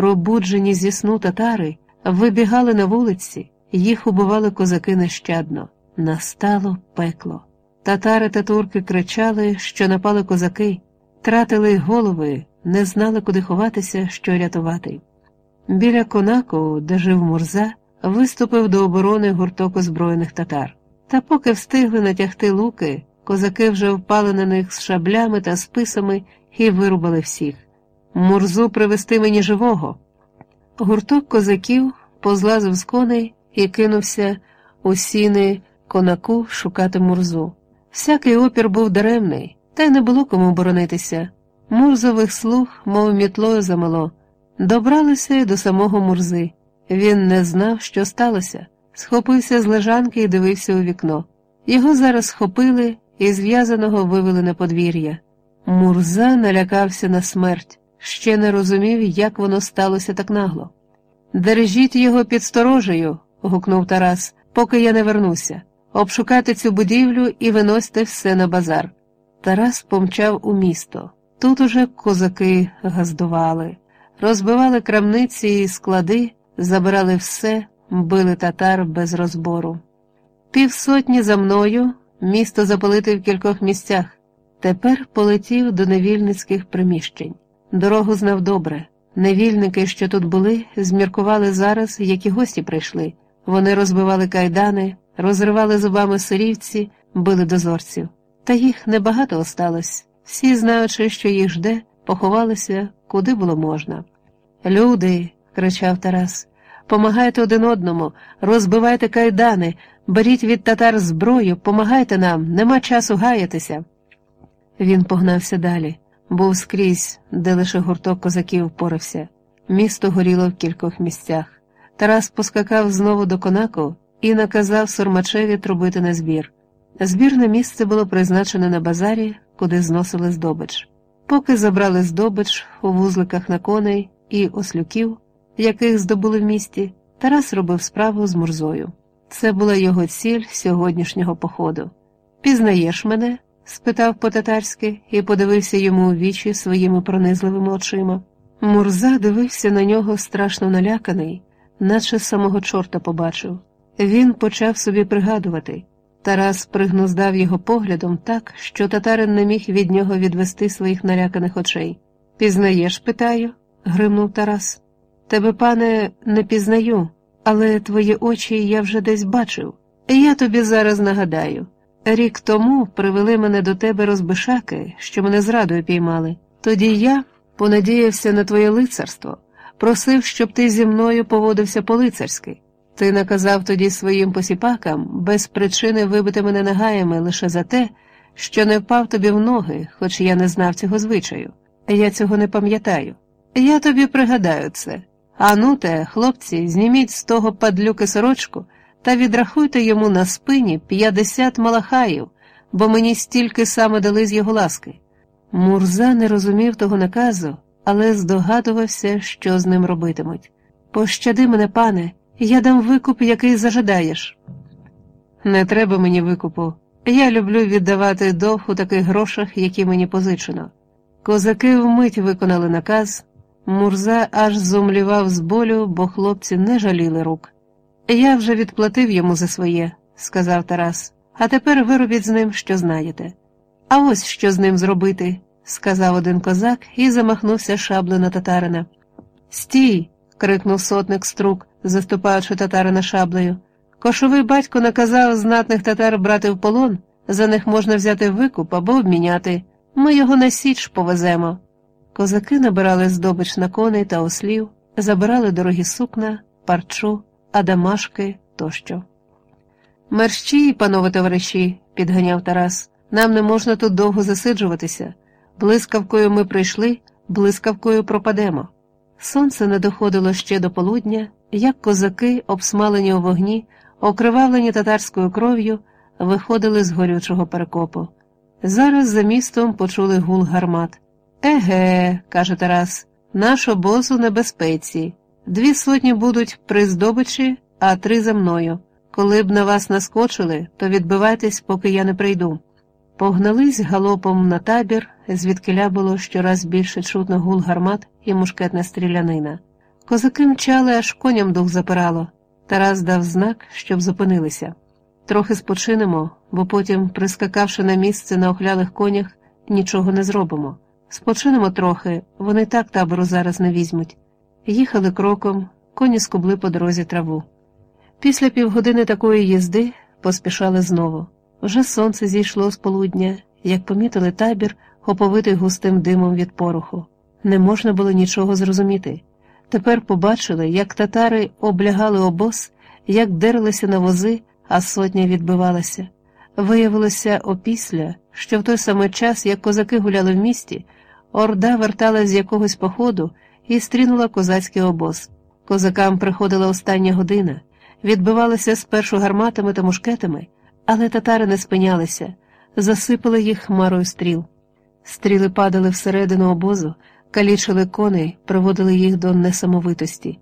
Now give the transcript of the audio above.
Пробуджені зі сну татари вибігали на вулиці, їх убивали козаки нещадно. Настало пекло. Татари та турки кричали, що напали козаки, тратили голови, не знали, куди ховатися, що рятувати. Біля конаку, де жив Мурза, виступив до оборони гурток озброєних татар. Та поки встигли натягти луки, козаки вже впали на них з шаблями та списами і вирубали всіх. Мурзу привести мені живого. Гурток козаків позлазив з коней і кинувся у сіни конаку шукати мурзу. Всякий опір був даремний, та й не було кому боронитися. Мурзових слуг, мов мітлою замело, добралися й до самого мурзи. Він не знав, що сталося, схопився з лежанки і дивився у вікно. Його зараз схопили і зв'язаного вивели на подвір'я. Мурза налякався на смерть, ще не розумів, як воно сталося так нагло. Держіть його під сторожею, гукнув Тарас, поки я не вернуся. Обшукати цю будівлю і виносьте все на базар. Тарас помчав у місто. Тут уже козаки газдували, розбивали крамниці і склади, забирали все, били татар без розбору. Півсотні за мною місто запалити в кількох місцях. Тепер полетів до невільницьких приміщень. Дорогу знав добре. Невільники, що тут були, зміркували зараз, які гості прийшли. Вони розбивали кайдани, розривали зубами сирівці, били дозорців. Та їх небагато осталось. Всі, знаючи, що їх жде, поховалися, куди було можна. Люди, кричав Тарас, помагайте один одному, розбивайте кайдани, беріть від татар зброю, помагайте нам, нема часу гаятися. Він погнався далі, був скрізь, де лише гурток козаків впорався. Місто горіло в кількох місцях. Тарас поскакав знову до конаку і наказав Сурмачеві трубити на збір. Збірне місце було призначене на базарі, куди зносили здобич. Поки забрали здобич у вузликах на коней і ослюків, яких здобули в місті, Тарас робив справу з Мурзою. Це була його ціль сьогоднішнього походу. Пізнаєш мене? Спитав по-татарськи і подивився йому у вічі своїми пронизливими очима. Мурза дивився на нього страшно наляканий, наче самого чорта побачив. Він почав собі пригадувати. Тарас пригнуздав його поглядом так, що татарин не міг від нього відвести своїх наляканих очей. Пізнаєш, питаю? гримнув Тарас. Тебе, пане, не пізнаю, але твої очі я вже десь бачив. Я тобі зараз нагадаю. Рік тому привели мене до тебе розбишаки, що мене зрадою піймали. Тоді я понадіявся на твоє лицарство, просив, щоб ти зі мною поводився по-лицарськи. Ти наказав тоді своїм посіпакам без причини вибити мене нагаями лише за те, що не впав тобі в ноги, хоч я не знав цього звичаю. Я цього не пам'ятаю. Я тобі пригадаю це. Ану те, хлопці, зніміть з того падлюки сорочку та відрахуйте йому на спині п'ятдесят малахаїв, бо мені стільки саме дали з його ласки. Мурза не розумів того наказу, але здогадувався, що з ним робитимуть. Пощади мене, пане, я дам викуп, який зажадаєш. Не треба мені викупу. Я люблю віддавати довг у таких грошах, які мені позичено. Козаки вмить виконали наказ. Мурза аж зумлівав з болю, бо хлопці не жаліли рук. Я вже відплатив йому за своє, сказав Тарас, а тепер виробіть з ним, що знаєте. А ось що з ним зробити, сказав один козак і замахнувся шабли на татарина. Стій. крикнув сотник струк, заступаючи татарина шаблею. Кошовий батько наказав знатних татар брати в полон, за них можна взяти викуп або обміняти. Ми його на січ повеземо. Козаки набирали здобич на коней та ослів, забирали дорогі сукна, парчу, адамашки тощо. Мерщі, панове товариші, підганяв Тарас, нам не можна тут довго засиджуватися. Блискавкою ми прийшли, блискавкою пропадемо. Сонце не доходило ще до полудня, як козаки, обсмалені у вогні, окривавлені татарською кров'ю, виходили з горючого перекопу. Зараз за містом почули гул гармат. Еге, каже Тарас, наш обоз у небезпеці. Дві сотні будуть при здобичі, а три за мною. Коли б на вас наскочили, то відбивайтесь, поки я не прийду. Погнались галопом на табір, звідкиля було щораз більше чутно гул гармат і мушкетна стрілянина. Козаки мчали, аж коням дух запирало. Тарас дав знак, щоб зупинилися. Трохи спочинемо, бо потім, прискакавши на місце на охлялих конях, нічого не зробимо. Спочинемо трохи, вони так табору зараз не візьмуть. Їхали кроком, коні скубли по дорозі траву. Після півгодини такої їзди поспішали знову. Вже сонце зійшло з полудня, як помітили табір, оповитий густим димом від пороху. Не можна було нічого зрозуміти. Тепер побачили, як татари облягали обоз, як дерлися на вози, а сотня відбивалася. Виявилося опісля, що в той самий час, як козаки гуляли в місті, орда верталась з якогось походу і стрінула козацький обоз. Козакам приходила остання година, відбивалися спершу гарматами та мушкетами, але татари не спинялися, засипали їх хмарою стріл. Стріли падали всередину обозу, калічили коней, приводили їх до несамовитості.